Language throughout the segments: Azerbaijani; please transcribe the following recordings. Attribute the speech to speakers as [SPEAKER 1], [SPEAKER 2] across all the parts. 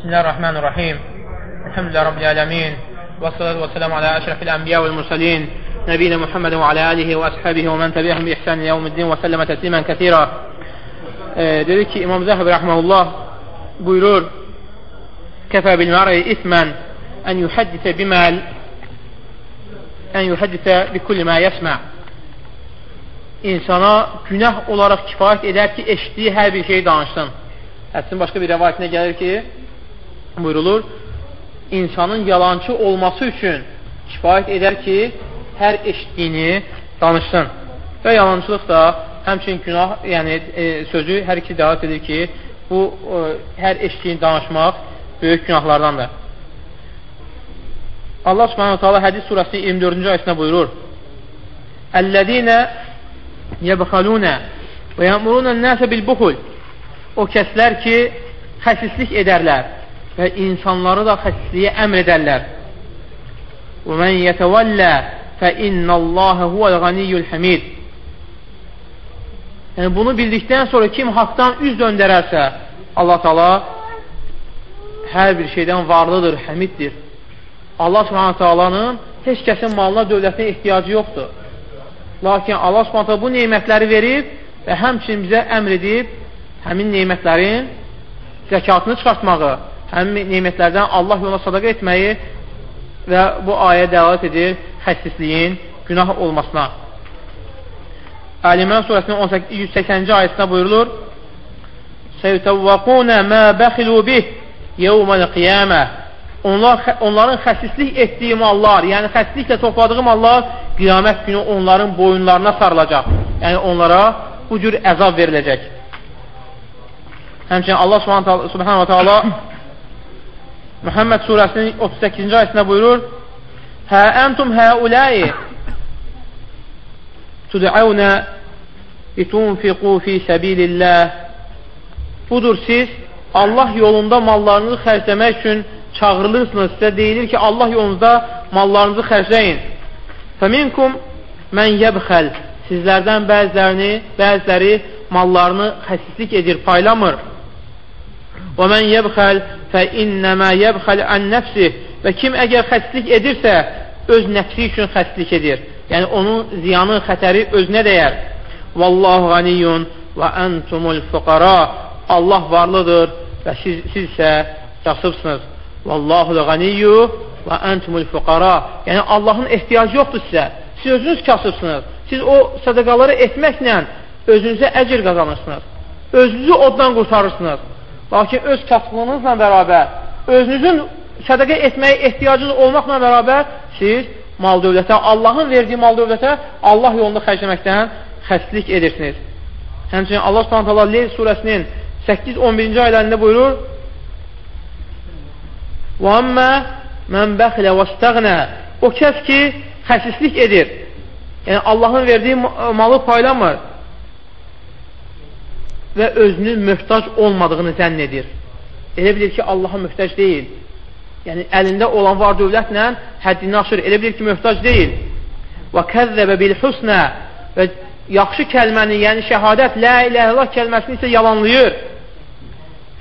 [SPEAKER 1] Bismillahirrahmanirrahim. Elhamdülillah Rabbil alemin. Və salatu və selamu alə əşrəfil ənbiya və mursalin. Nəbiyyə Muhammed və alə alihi və əshabihi və mən təbiyyəhəm bi ihsan yevmiddin və səlləmə təslimən kəthira. E, dedi ki, İmam Zəhəb rəhməhullah buyurur, Kəfə bil məri ismən ən yuhəddisə biməl ən yuhəddisə bi kulli mə yəsmə insana günah olaraq kifayət edər ki, eşitdiyi hər bir şeyi danışsın. Hədisin başqa bir rəvayətində gəlir ki, buyurulur, insanın yalancı olması üçün kifayət edər ki, hər eşitdiyini danışsın. Və yalancılıq da həmçin günah, yəni e, sözü hər iki dəvat edir ki, bu e, hər eşitdiyini danışmaq böyük günahlardandır. Allah subhanahu ta'ala hədis surəsinin 24-cü ayəsində buyurur, Əllədinə yəbxalunə və yəmurunə nəsə bil-buxul o kəslər ki, xəsislik edərlər və insanları da xəsisliyə əmr edərlər. Və mən yətəvəllə fə innəlləhə huvəl-ğaniyyül həmid. Yəni, bunu bildikdən sonra kim haqdan üz döndərərsə, Allah tala hər bir şeydən varlıdır, həmiddir. Allah subhanət talanın heç kəsin malına, dövlətinə ehtiyacı yoxdur. Lakin Allah subhanət bu neymətləri verib və həmçinin bizə əmr edib, həmin neymətlərin zəkatını çıxartmağı, həmin neymətlərdən Allah yoluna sadaqa etməyi və bu ayə dəlalət edir xəssisliyin günah olmasına. Əlimən surəsinin 180-ci ayəsində buyurulur Səytəvvəqunə mə bəxilu bih yevməl qiyamə Onlar, onların xəsislik etdiyi mallar, yəni xəsisliklə topladığı mallar qiyamət günü onların boyunlarına sarılacaq. Yəni onlara bu cür əzab veriləcək. Həmçinin Allah subhanahu wa ta'ala Muhammed surəsinin 38-ci ayəsində buyurur Hə əntum həuləyi tudəunə litunfiqu fi səbililləh Budur siz Allah yolunda mallarınızı xərcləmək üçün çağırılırsınız. Sizə deyilir ki, Allah yolunuzda mallarınızı xərcləyin. Fəminkum mən yəbxəl Sizlərdən bəzilərini, bəziləri mallarını xəsislik edir, paylamır. Və mən yəbxəl fə innəmə yəbxəl ən nəfsih və kim əgər xəstlik edirsə, öz nəfsi üçün xəstlik edir. Yəni, onun ziyanı, xətəri özünə dəyər. Vallahu qaniyyun və əntumul fuqara Allah varlıdır və siz, siz isə kasıbsınız. Vallahu qaniyyu və əntumul fuqara Yəni, Allahın ehtiyacı yoxdur sizə. Siz özünüz kasıbsınız. Siz o sədəqaları etməklə özünüzə əcir qazanırsınız. Özünüzü oddan qurtarırsınız. Lakin öz kasıblığınızla bərabər, özünüzün sədəqə etməyə ehtiyacınız olmaqla bərabər siz mal dövlətə, Allahın verdiyi mal dövlətə Allah yolunda xərcləməkdən xəstlik edirsiniz. Həmçinin Allah subhanət Leyl surəsinin 8-11-ci ayələrində buyurur وَأَمَّا مَنْ بَخِلَ وَاسْتَغْنَى O kəs ki, xəsislik edir. Yəni, Allahın verdiyi malı paylamır və özünün möhtac olmadığını zənn edir. Elə bilir ki, Allaha möhtac deyil. Yəni, əlində olan var dövlətlə həddini aşır. Elə bilir ki, möhtac deyil. Və kəzzəbə bil husnə və yaxşı kəlməni, yəni şəhadət, lə ilə Allah kəlməsini isə yalanlayır.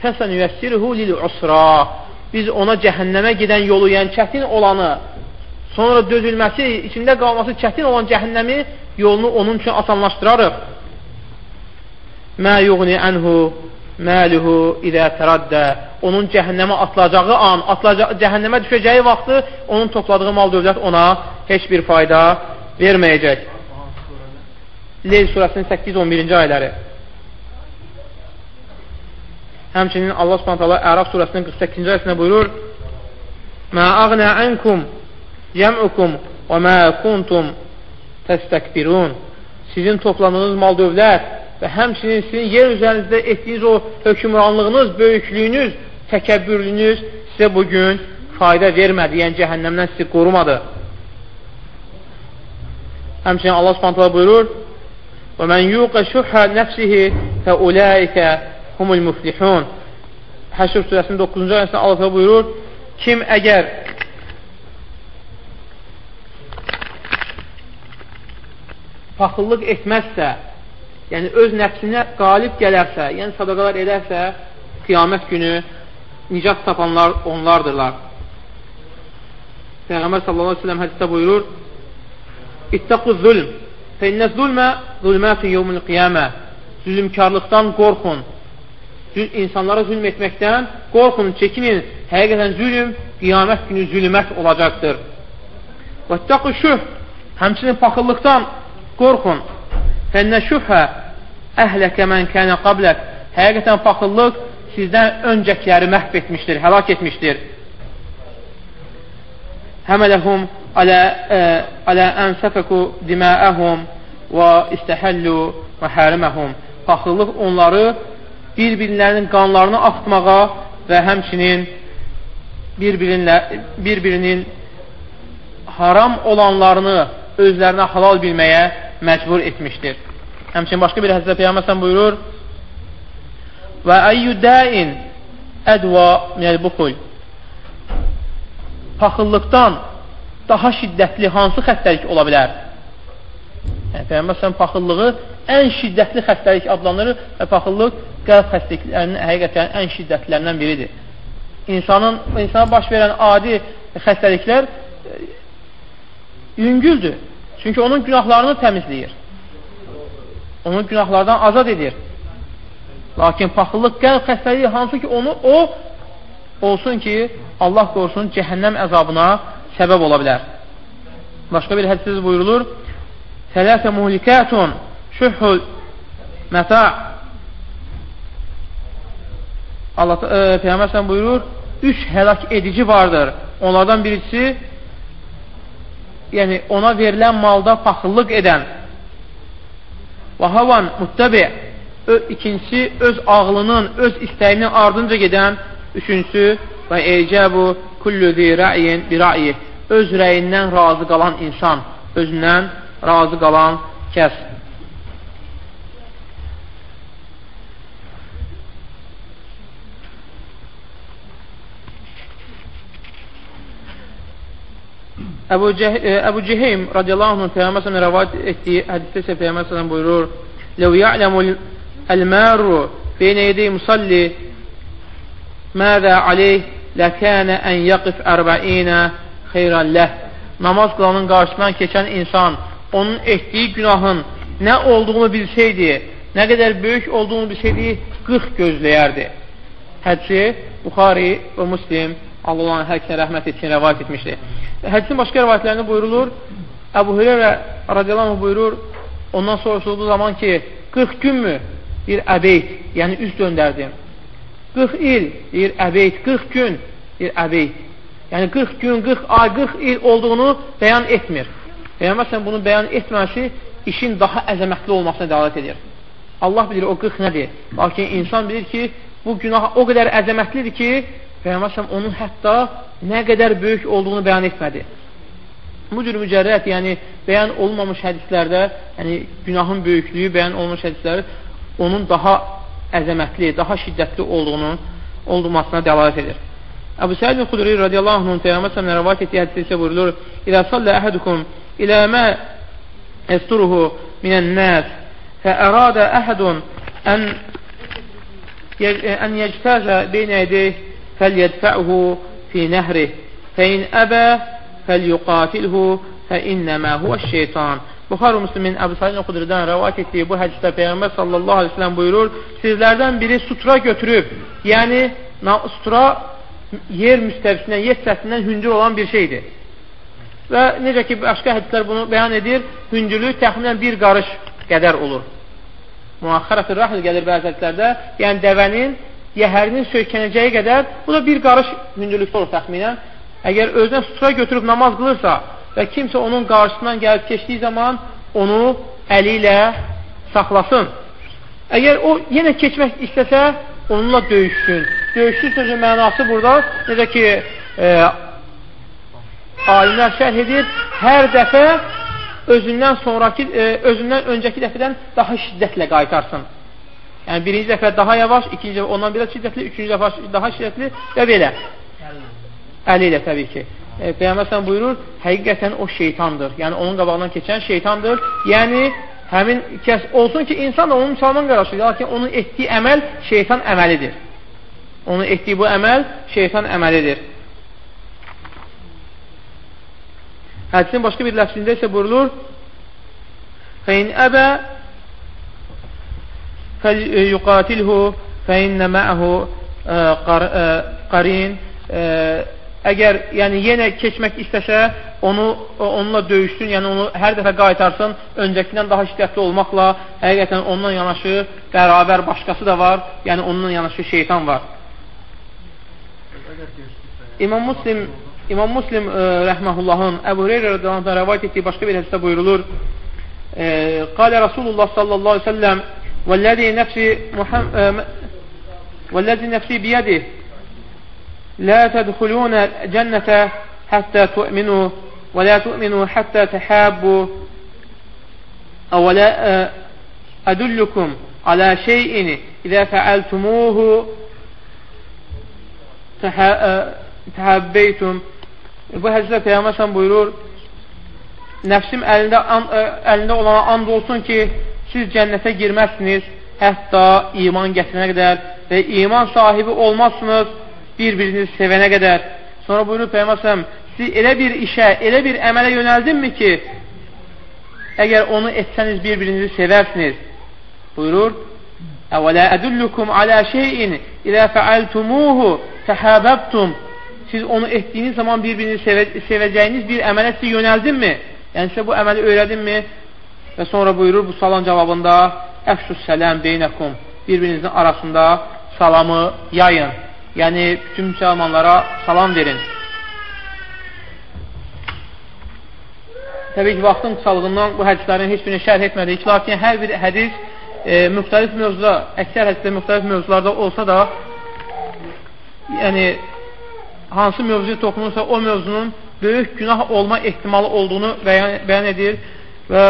[SPEAKER 1] Fəsən yüəssirhu lil usra. Biz ona cəhənnəmə gedən yolu, yəni çətin olanı, sonra dözülməsi, içində qalması çətin olan cəhənnəmi yolunu onun üçün asanlaşdırarıq. Mə yuğni ənhu məluhu idə tərəddə onun cəhənnəmə atılacağı an, atılacağı, cəhənnəmə düşəcəyi vaxtı onun topladığı mal dövlət ona heç bir fayda verməyəcək. Leyl surəsinin 8-11-ci ayələri. Həmçinin Allah subhanət hala Əraq surəsinin 48-ci ayəsində buyurur Mə ağnə ənkum yəm'ukum və mə kuntum təstəkbirun Sizin topladığınız mal dövlət və həmçinin sizin yer üzərinizdə etdiyiniz o hökumranlığınız, böyüklüyünüz, təkəbbürlüyünüz sizə bugün fayda vermədi, yəni cəhənnəmdən sizi qorumadı. Həmçinin Allah subhanətlə buyurur وَمَنْ يُوقَ شُحَّ نَفْسِهِ فَأُولَٰئِكَ هُمُ الْمُفْلِحُونَ Həşr surəsinin 9-cu ayəsində Allah buyurur kim əgər paxıllıq etməzsə yəni öz nəfsinə qalib gələrsə, yəni sadaqalar edərsə, qiyamət günü nicat tapanlar onlardırlar. Peyğəmbər sallallahu aleyhi ve sellem hədisdə buyurur, İttəqu zulm, fəinnə zulmə zulmətun yevmül qiyamə. Zülmkarlıqdan qorxun. İnsanlara zülm etməkdən qorxun, çəkinin. Həqiqətən zülm qiyamət günü zülmət olacaqdır. Vəttəqu şüh, həmçinin paxıllıqdan qorxun. Fənnə şühə əhləkə mən kənə qablək. Həqiqətən paxıllıq sizdən öncəkiləri məhv etmişdir, həlak etmişdir. Həmələhum alə, ə, alə ən səfəku diməəhum və istəhəllu məhəriməhum. Paxıllıq onları bir-birlərinin qanlarını axtmağa və həmçinin bir-birinin haram olanlarını özlərinə halal bilməyə məcbur etmişdir. Həmçinin başqa bir hədisdə Peyyəməsən buyurur və əyyü dəin ədva minəl-buxul paxıllıqdan daha şiddətli hansı xəstəlik ola bilər? Yəni, Peyyəməsən paxıllığı ən şiddətli xəstəlik adlanır və paxıllıq qəlb xəstəliklərinin həqiqətən ən şiddətlərindən biridir. İnsanın, insana baş verən adi xəstəliklər yüngüldür. Çünki onun günahlarını təmizləyir. Onun günahlardan azad edir. Lakin paxıllıq qəlb xəstəliyi hansı ki onu o olsun ki Allah qorusun cəhənnəm əzabına səbəb ola bilər. Başqa bir hədisiz buyurulur Sələsə muhlikətun şühhül məta Allah e, Peyğəmbər buyurur üç həlak edici vardır. Onlardan birisi yəni ona verilən malda paxıllıq edən və havan muttəbi ikincisi öz ağlının, öz istəyinin ardınca gedən üçüncüsü və ecəbu kullu zi rəyin bi rəyi öz rəyindən razı qalan insan, özündən razı qalan kəs. Əbu, Ceh e, Əbu Ceheym radiyallahu anhın Peyğəmbər səlləmə rəvat etdiyi hədisdə isə Peyğəmbər səlləmə buyurur Ləv ya'ləmul əl-məru beynə yedəy musalli mədə aleyh ləkənə ən yaqif ərbəinə xeyran ləh Namaz qılanın qarşısından keçən insan onun etdiyi günahın nə olduğunu bilsəydi, nə qədər böyük olduğunu bilsəydi, 40 gözləyərdi. Hədsi Buxari və Muslim Allah kəsə rəhmət etsin, rəvayət etmişdir. Hədisin başqa rəvayətlərində buyurulur, Əbu Hüreyrə radiyallahu buyurur, ondan sonra sorulduğu zaman ki, 40 günmü? Deyir, əbeyt, yəni üz döndərdim. 40 il, deyir, əbeyt, 40 gün, deyir, əbeyt. Yəni 40 gün, 40 ay, 40 il olduğunu bəyan etmir. Peyğəmbər bunu bəyan etməsi işin daha əzəmətli olmasına dəlalət edir. Allah bilir o 40 nədir. Lakin insan bilir ki, bu günah o qədər əzəmətlidir ki, Peyğəmbər onun hətta nə qədər böyük olduğunu bəyan etmədi. Bu cür mücərrət, yəni bəyan olmamış hədislərdə, yəni günahın böyüklüyü bəyan olmamış hədislər onun daha əzəmətli, daha şiddətli olduğunu olmasına dəlalət edir. Əbu Səid bin Xudri radiyallahu anhun Peyğəmbər sələmlə rəvat etdiyi hədisdə isə buyurulur: "İzə sallə əhədukum ilə mə esturuhu minən nas fə ərada əhədun ən ən yectəzə beynə yedeyh فليدفعه في نهره فإن أبى فليقاتله فإنما هو الشeytan. Buxar Müslümin Əbu Said Xudridən rəvat etdiyi bu hədisdə Peyğəmbər sallallahu aleyhi ve sellem buyurur, sizlərdən biri sutra götürüb, yəni sutra yer müstəvisindən, yer səthindən hündür olan bir şeydir. Və necə ki, başqa hədislər bunu bəyan edir, hündürlük təxminən bir qarış qədər olur. Muaxərət-ı rəhl gəlir bəzi hədislərdə, yəni dəvənin yəhərinin söykənəcəyi qədər, bu da bir qarış hündürlükdə olur təxminən. Əgər özünə sutura götürüb namaz qılırsa və kimsə onun qarşısından gəlib keçdiyi zaman onu əli ilə saxlasın. Əgər o yenə keçmək istəsə, onunla döyüşsün. Döyüşsün sözün mənası burada, necə ki, e, alimlər şərh edir, hər dəfə özündən sonraki, e, özündən öncəki dəfədən daha şiddətlə qaytarsın. Yəni birinci dəfə daha yavaş, ikinci dəfə ondan bir daha şiddətli, üçüncü dəfə daha şiddətli və belə. Əli ilə təbii ki. E, Peyğəmbər buyurur, həqiqətən o şeytandır. Yəni onun qabağından keçən şeytandır. Yəni həmin kəs olsun ki, insan da onun müsəlman qarşıdır, lakin onun etdiyi əməl şeytan əməlidir. Onun etdiyi bu əməl şeytan əməlidir. Hədisin başqa bir ləfsində isə buyurulur: "Fein əbə فَلْيُقَاتِلْهُ فَاِنَّ مَعَهُ qarin əgər yəni yenə keçmək istəsə, onu onunla döyüşsün, yəni onu hər dəfə qaytarsın, öncəkindən daha şiddətli olmaqla, həqiqətən onunla yanaşı bərabər başqası da var, yəni onunla yanaşı şeytan var. İmam Muslim İmam Muslim e, rəhməhullahın Əbu Hüreyrə rədiyyallahu rəvayət etdiyi başqa bir hədisdə buyurulur. E, Qalə Rasulullah sallallahu aleyhi ve sellem vəlləzi nəfsi vəlləzi nəfsi biyədih لا تدخلون الجنة حتى تؤمنوا ولا تؤمنوا حتى تحابوا أو لا أدلكم على شيء إذا فعلتموه təhabbeytum bu hədisdə Peyğəmbər buyurur nəfsim əlində, an, əlində olana and olsun ki siz cənnətə girməzsiniz hətta iman gətirənə qədər və iman sahibi olmazsınız bir-birinizi sevənə qədər. Sonra buyurur Peyğəmbər siz elə bir işə, elə bir əmələ yönəldinmi ki, əgər onu etsəniz bir-birinizi sevərsiniz. Buyurur, Əvələ ədullukum alə şeyin ilə fəaltumuhu təhabəbtum Siz onu etdiyiniz zaman bir-birini sevə sevəcəyiniz bir əmələ sizi yönəldinmi? Yəni, sizə bu əməli öyrədinmi? Və sonra buyurur bu salam cavabında Əfşus sələm beynəkum Bir-birinizin arasında salamı yayın yəni bütün müsəlmanlara salam verin. Təbii ki, vaxtın qısalığından bu hədislərin heç birini şərh etmədik. Lakin hər bir hədis e, müxtəlif mövzuda, əksər hədisdə müxtəlif mövzularda olsa da, yəni hansı mövzuya toxunursa o mövzunun böyük günah olma ehtimalı olduğunu bəyan, bəyan edir və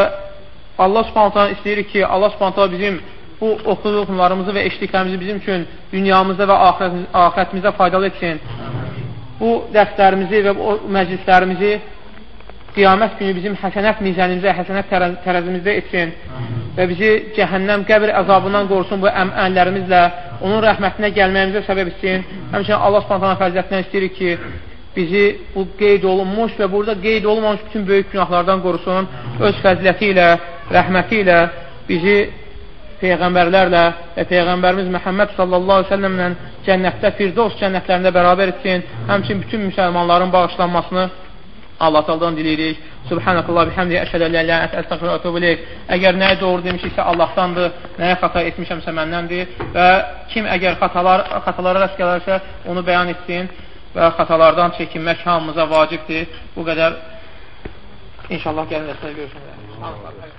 [SPEAKER 1] Allah subhanətən istəyir ki, Allah subhanətən bizim bu oxuduqlarımızı və eşitdiklərimizi bizim üçün dünyamızda və ahirətimizdə faydalı etsin. Bu dərslərimizi və bu məclislərimizi qiyamət günü bizim həsənət mizənimizdə, həsənət tərəzimizdə etsin və bizi cəhənnəm qəbir əzabından qorusun bu əməllərimizlə, onun rəhmətinə gəlməyimizə səbəb etsin. Həmçinin Allah subhanətən fəziyyətindən istəyirik ki, bizi bu qeyd olunmuş və burada qeyd olunmamış bütün böyük günahlardan qorusun, öz fəziləti ilə, rəhməti ilə bizi Peyğəmbərlərlə və Peyğəmbərimiz Məhəmməd sallallahu aleyhi ve səlləmlə cənnətdə, Firdos cənnətlərində bərabər etsin. Həmçin bütün müsəlmanların bağışlanmasını Allah taldan diləyirik. Subhanakallah bihamdi əşhədə lə ilə əstəğfirə etubuleyk. Əgər nəyə doğru demişiksə Allahdandır, nəyə xata etmişəmsə məndəndir və kim əgər xatalar, xatalara rast gələrsə onu bəyan etsin və xatalardan çəkinmək hamımıza vacibdir. Bu qədər inşallah gəlin dəstəyə görüşmək.